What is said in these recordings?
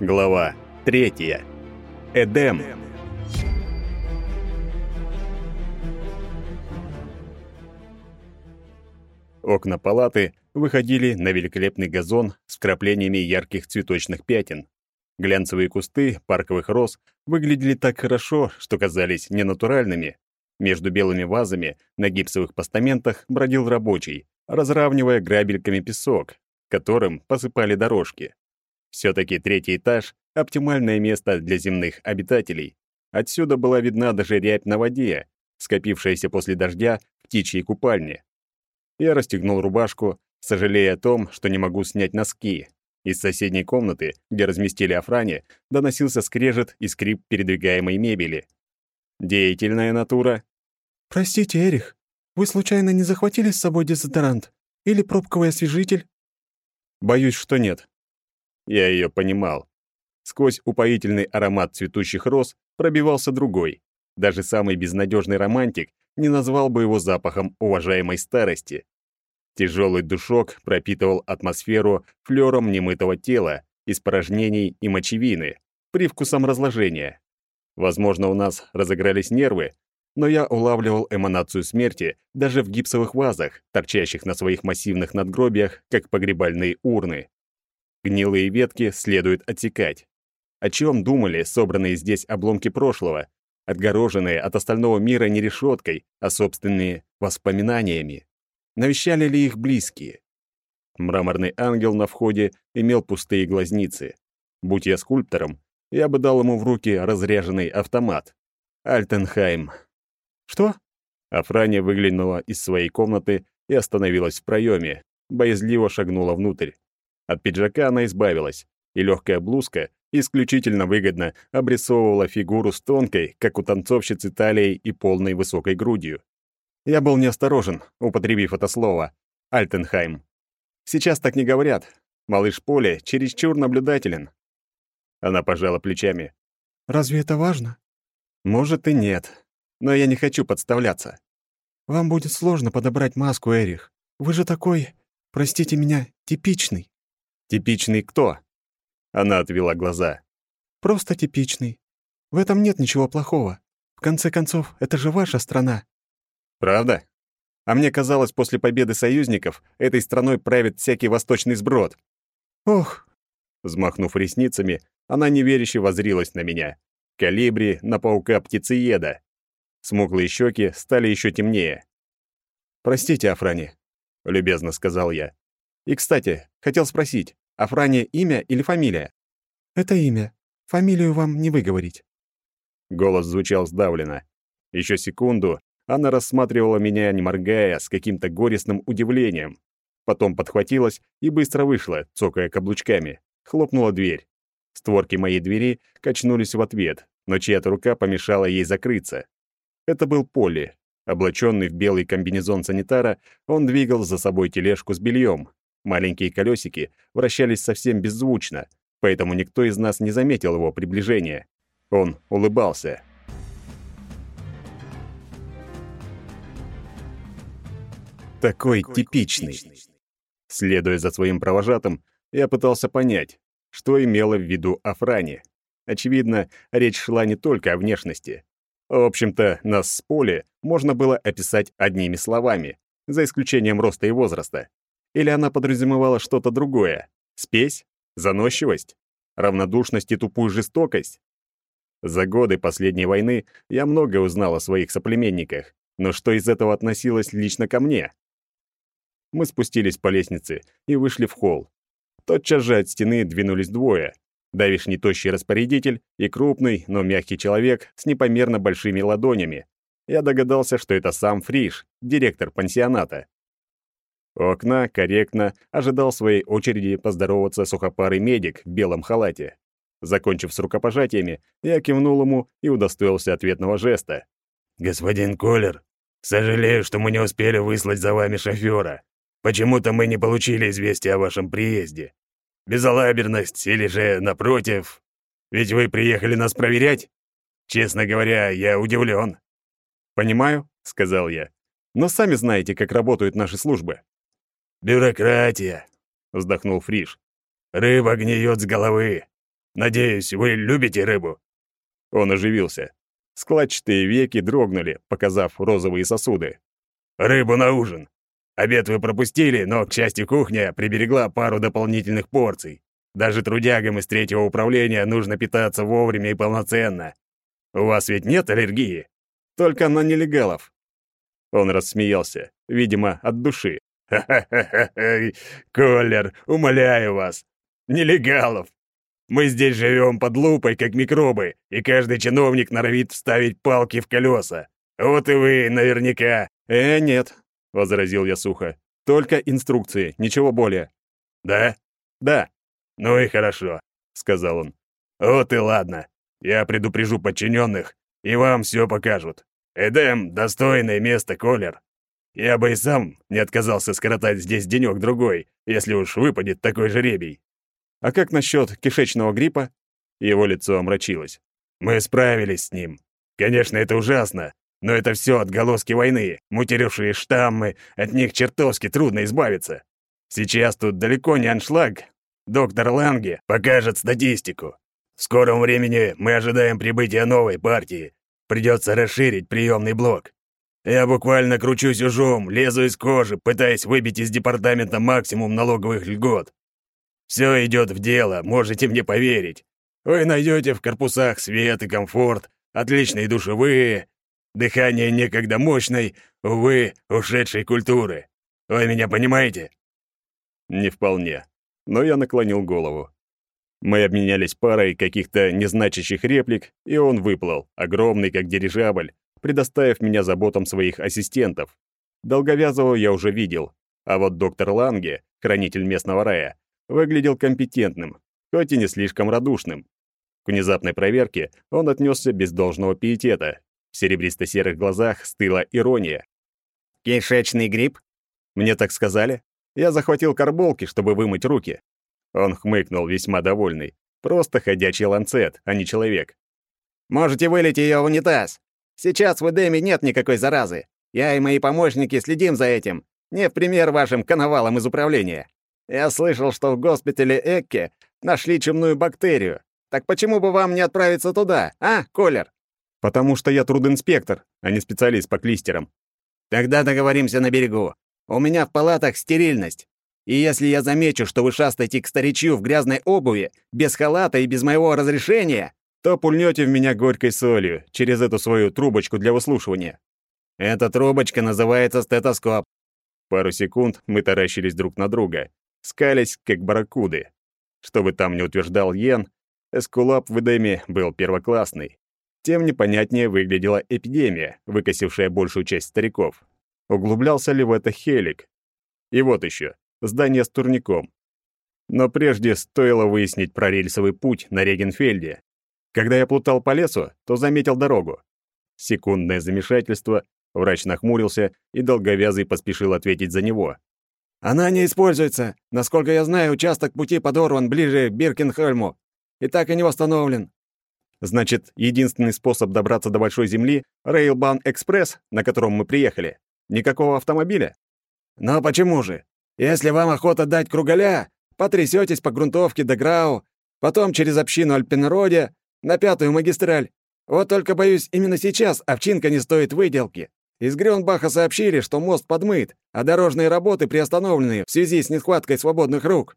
Глава третья. Эдем. Окна палаты выходили на великолепный газон с вкраплениями ярких цветочных пятен. Глянцевые кусты парковых роз выглядели так хорошо, что казались ненатуральными. Между белыми вазами на гипсовых постаментах бродил рабочий, разравнивая грабельками песок, которым посыпали дорожки. Все-таки третий этаж — оптимальное место для земных обитателей. Отсюда была видна даже рябь на воде, скопившаяся после дождя в птичьей купальне. Я расстегнул рубашку, сожалея о том, что не могу снять носки. Из соседней комнаты, где разместили Афране, доносился скрежет и скрип передвигаемой мебели. Деятельная натура. «Простите, Эрих, вы случайно не захватили с собой дезодорант? Или пробковый освежитель?» «Боюсь, что нет». Я ее понимал. Сквозь упоительный аромат цветущих роз пробивался другой. Даже самый безнадежный романтик не назвал бы его запахом уважаемой старости. Тяжелый душок пропитывал атмосферу флером немытого тела, испражнений и мочевины, привкусом разложения. Возможно, у нас разыгрались нервы, но я улавливал эманацию смерти даже в гипсовых вазах, торчащих на своих массивных надгробиях, как погребальные урны. Гнилые ветки следует отсекать. О чем думали собранные здесь обломки прошлого, отгороженные от остального мира не решеткой, а собственными воспоминаниями? Навещали ли их близкие? Мраморный ангел на входе имел пустые глазницы. Будь я скульптором, я бы дал ему в руки разряженный автомат. Альтенхайм. «Что?» Афрания выглянула из своей комнаты и остановилась в проеме, боязливо шагнула внутрь. От пиджака она избавилась, и легкая блузка исключительно выгодно обрисовывала фигуру с тонкой, как у танцовщицы талией и полной высокой грудью. Я был неосторожен, употребив это слово. Альтенхайм. Сейчас так не говорят. Малыш Поле чересчур наблюдателен. Она пожала плечами. «Разве это важно?» «Может и нет. Но я не хочу подставляться». «Вам будет сложно подобрать маску, Эрих. Вы же такой, простите меня, типичный». «Типичный кто?» Она отвела глаза. «Просто типичный. В этом нет ничего плохого. В конце концов, это же ваша страна». «Правда? А мне казалось, после победы союзников этой страной правит всякий восточный сброд». «Ох!» Взмахнув ресницами, она неверяще воззрилась на меня. Калибри на паука-птицееда. Смуглые щеки стали еще темнее. «Простите, Афрани», — любезно сказал я. «И, кстати, хотел спросить, Афрания имя или фамилия?» «Это имя. Фамилию вам не выговорить». Голос звучал сдавленно. Еще секунду она рассматривала меня, не моргая, с каким-то горестным удивлением. Потом подхватилась и быстро вышла, цокая каблучками. Хлопнула дверь. Створки моей двери качнулись в ответ, но чья-то рука помешала ей закрыться. Это был Полли. Облаченный в белый комбинезон санитара, он двигал за собой тележку с бельем. Маленькие колесики вращались совсем беззвучно, поэтому никто из нас не заметил его приближения. Он улыбался. Такой типичный. Следуя за своим провожатым, я пытался понять, что имела в виду Афрани. Очевидно, речь шла не только о внешности. В общем-то, нас с Поли можно было описать одними словами, за исключением роста и возраста. Или она подразумевала что-то другое? Спесь? Заносчивость? Равнодушность и тупую жестокость? За годы последней войны я многое узнал о своих соплеменниках, но что из этого относилось лично ко мне? Мы спустились по лестнице и вышли в холл. Тотчас же от стены двинулись двое. Давишний тощий распорядитель и крупный, но мягкий человек с непомерно большими ладонями. Я догадался, что это сам Фриш, директор пансионата. У окна корректно ожидал своей очереди поздороваться сухопарый медик в белом халате. Закончив с рукопожатиями, я кивнул ему и удостоился ответного жеста. «Господин Колер, сожалею, что мы не успели выслать за вами шофера. Почему-то мы не получили известия о вашем приезде. Безалаберность или же, напротив? Ведь вы приехали нас проверять? Честно говоря, я удивлен. «Понимаю», — сказал я. «Но сами знаете, как работают наши службы». «Бюрократия», — вздохнул Фриш. «Рыба гниет с головы. Надеюсь, вы любите рыбу?» Он оживился. Складчатые веки дрогнули, показав розовые сосуды. «Рыбу на ужин. Обед вы пропустили, но, к счастью, кухня приберегла пару дополнительных порций. Даже трудягам из третьего управления нужно питаться вовремя и полноценно. У вас ведь нет аллергии? Только на нелегалов». Он рассмеялся, видимо, от души. «Ха-ха-ха! Колер, умоляю вас! Нелегалов! Мы здесь живем под лупой, как микробы, и каждый чиновник норовит вставить палки в колеса. Вот и вы наверняка. Э, нет, возразил я сухо. Только инструкции, ничего более. Да? Да. Ну и хорошо, сказал он. Вот и ладно. Я предупрежу подчиненных, и вам все покажут. Эдем — достойное место, Колер. Я бы и сам не отказался скоротать здесь денек-другой, если уж выпадет такой жеребий. А как насчет кишечного гриппа? Его лицо омрачилось. Мы справились с ним. Конечно, это ужасно, но это все отголоски войны, мутировавшие штаммы, от них чертовски трудно избавиться. Сейчас тут далеко не аншлаг. Доктор Ланге покажет статистику. В скором времени мы ожидаем прибытия новой партии. Придется расширить приемный блок. Я буквально кручусь ужом, лезу из кожи, пытаясь выбить из департамента максимум налоговых льгот. Все идет в дело, можете мне поверить. Вы найдете в корпусах свет и комфорт, отличные душевые, дыхание некогда мощной, увы, ушедшей культуры. Вы меня понимаете? Не вполне, но я наклонил голову. Мы обменялись парой каких-то незначащих реплик, и он выплыл, огромный как дирижабль, предоставив меня заботам своих ассистентов. Долговязого я уже видел, а вот доктор Ланге, хранитель местного рая, выглядел компетентным, хоть и не слишком радушным. К внезапной проверке он отнесся без должного пиетета. В серебристо-серых глазах стыла ирония. «Кишечный грипп?» «Мне так сказали. Я захватил карболки, чтобы вымыть руки». Он хмыкнул, весьма довольный. Просто ходячий ланцет, а не человек. «Можете вылить ее в унитаз. Сейчас в Эдеме нет никакой заразы. Я и мои помощники следим за этим. Не в пример вашим коновалам из управления. Я слышал, что в госпитале Экке нашли чумную бактерию. Так почему бы вам не отправиться туда, а, Колер? Потому что я трудинспектор, а не специалист по клистерам. Тогда договоримся на берегу. У меня в палатах стерильность. И если я замечу, что вы шастаете к старичью в грязной обуви, без халата и без моего разрешения, то пульнете в меня горькой солью через эту свою трубочку для выслушивания. Эта трубочка называется стетоскоп. Пару секунд мы таращились друг на друга, скались, как барракуды. Что бы там ни утверждал Йен, эскулап в Эдеме был первоклассный. Тем непонятнее выглядела эпидемия, выкосившая большую часть стариков. Углублялся ли в это Хелик? И вот еще, здание с турником. Но прежде стоило выяснить про рельсовый путь на Регенфельде. Когда я плутал по лесу, то заметил дорогу. Секундное замешательство, врач нахмурился, и долговязый поспешил ответить за него. Она не используется. Насколько я знаю, участок пути подорван ближе к Биркенхельму и так и не восстановлен. Значит, единственный способ добраться до Большой Земли — Рейлбан Экспресс, на котором мы приехали. Никакого автомобиля? Но почему же? Если вам охота дать кругаля, потрясетесь по грунтовке до Грау, потом через общину Альпенроде на пятую магистраль. Вот только, боюсь, именно сейчас овчинка не стоит выделки. Из Грёнбаха сообщили, что мост подмыт, а дорожные работы приостановлены в связи с нехваткой свободных рук.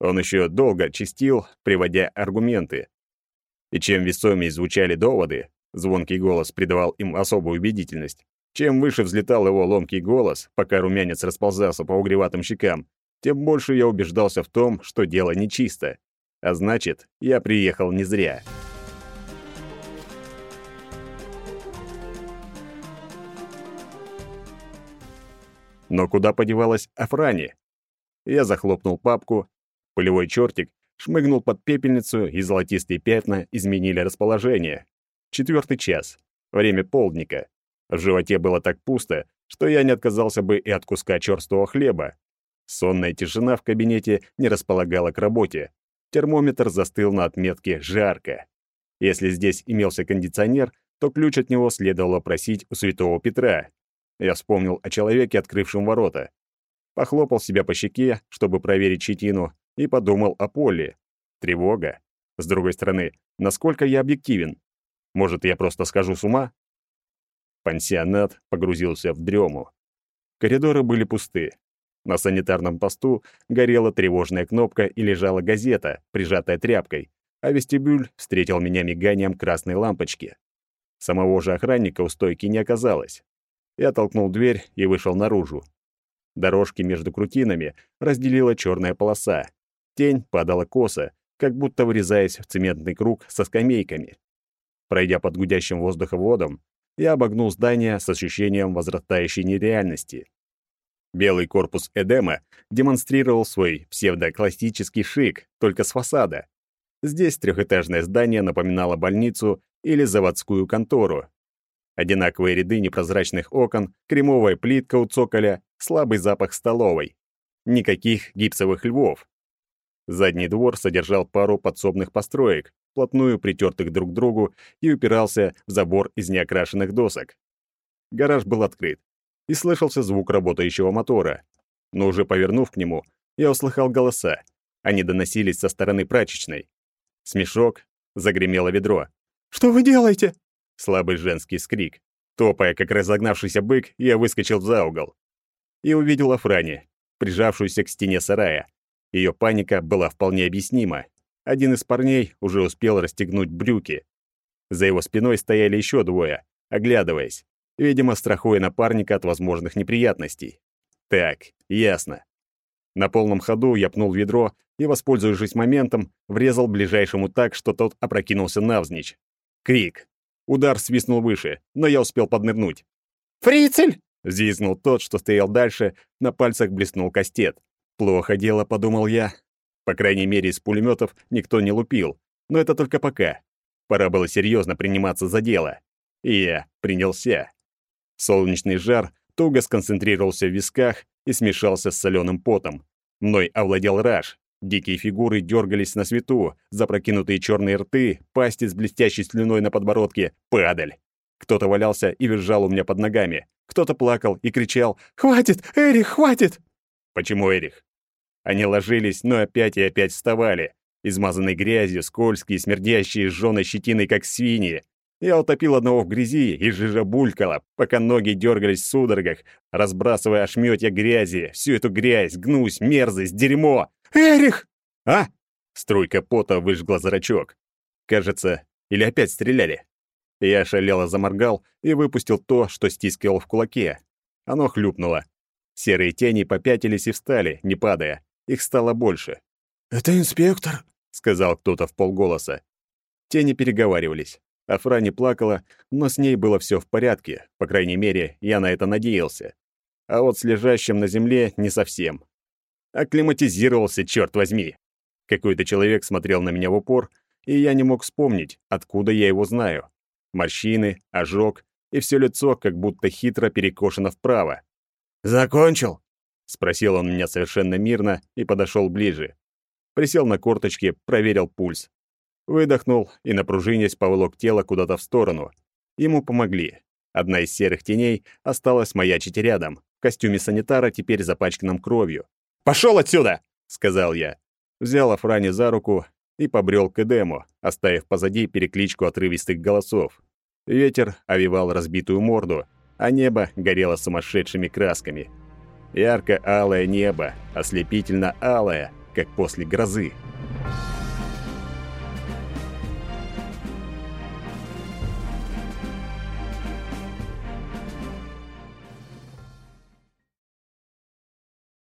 Он еще долго чистил, приводя аргументы. И чем весомее звучали доводы, звонкий голос придавал им особую убедительность. Чем выше взлетал его ломкий голос, пока румянец расползался по угреватым щекам, тем больше я убеждался в том, что дело нечисто. А значит, я приехал не зря. Но куда подевалась Афрани? Я захлопнул папку. Полевой чертик шмыгнул под пепельницу, и золотистые пятна изменили расположение. Четвертый час. Время полдника. В животе было так пусто, что я не отказался бы и от куска черствого хлеба. Сонная тишина в кабинете не располагала к работе. Термометр застыл на отметке «жарко». Если здесь имелся кондиционер, то ключ от него следовало просить у святого Петра. Я вспомнил о человеке, открывшем ворота. Похлопал себя по щеке, чтобы проверить щетину, и подумал о Поле. Тревога. С другой стороны, насколько я объективен? Может, я просто скажу с ума? Пансионат погрузился в дрему. Коридоры были пусты. На санитарном посту горела тревожная кнопка и лежала газета, прижатая тряпкой, а вестибюль встретил меня миганием красной лампочки. Самого же охранника у стойки не оказалось. Я толкнул дверь и вышел наружу. Дорожки между крутинами разделила черная полоса. Тень падала косо, как будто врезаясь в цементный круг со скамейками. Пройдя под гудящим воздуховодом, я обогнул здание с ощущением возрастающей нереальности. Белый корпус Эдема демонстрировал свой псевдоклассический шик, только с фасада. Здесь трехэтажное здание напоминало больницу или заводскую контору. Одинаковые ряды непрозрачных окон, кремовая плитка у цоколя, слабый запах столовой. Никаких гипсовых львов. Задний двор содержал пару подсобных построек, плотную притертых друг к другу, и упирался в забор из неокрашенных досок. Гараж был открыт, и слышался звук работающего мотора. Но уже повернув к нему, я услыхал голоса. Они доносились со стороны прачечной. Смешок, загремело ведро. «Что вы делаете?» Слабый женский скрик. Топая, как разогнавшийся бык, я выскочил за угол. И увидел Афрани, прижавшуюся к стене сарая. Ее паника была вполне объяснима. Один из парней уже успел расстегнуть брюки. За его спиной стояли еще двое, оглядываясь, видимо, страхуя напарника от возможных неприятностей. Так, ясно. На полном ходу я пнул ведро и, воспользовавшись моментом, врезал ближайшему так, что тот опрокинулся навзничь. Крик. Удар свистнул выше, но я успел поднырнуть. «Фрицель!» — взвизгнул тот, что стоял дальше, на пальцах блеснул кастет. Плохо дело, подумал я. По крайней мере, из пулеметов никто не лупил. Но это только пока. Пора было серьезно приниматься за дело. И я принялся. Солнечный жар туго сконцентрировался в висках и смешался с соленым потом. Мной овладел раж. Дикие фигуры дергались на свету, запрокинутые черные рты, пасти с блестящей слюной на подбородке, падаль. Кто-то валялся и визжал у меня под ногами. Кто-то плакал и кричал «Хватит! Эрих, хватит!» Почему Эрих? Они ложились, но опять и опять вставали, измазанные грязью, скользкие, смердящие, сжёной щетиной, как свиньи. Я утопил одного в грязи, и жижа булькала, пока ноги дергались в судорогах, разбрасывая ошметья грязи, всю эту грязь, гнусь, мерзость, дерьмо. «Эрих!» «А?» Струйка пота выжгла зрачок. Кажется, или опять стреляли. Я шалело заморгал и выпустил то, что стискивал в кулаке. Оно хлюпнуло. Серые тени попятились и встали, не падая. Их стало больше. «Это инспектор», — сказал кто-то в полголоса. Тени переговаривались. Афра не плакала, но с ней было все в порядке, по крайней мере, я на это надеялся. А вот с лежащим на земле не совсем. Акклиматизировался, черт возьми. Какой-то человек смотрел на меня в упор, и я не мог вспомнить, откуда я его знаю. Морщины, ожог, и все лицо как будто хитро перекошено вправо. «Закончил?» — спросил он меня совершенно мирно и подошел ближе. Присел на корточки, проверил пульс. Выдохнул и, напружинясь, поволок тело куда-то в сторону. Ему помогли. Одна из серых теней осталась маячить рядом, в костюме санитара, теперь запачканном кровью. «Пошел отсюда!» — сказал я. Взял Афрани за руку и побрел к Эдему, оставив позади перекличку отрывистых голосов. Ветер овивал разбитую морду, а небо горело сумасшедшими красками. Ярко-алое небо, ослепительно-алое, как после грозы.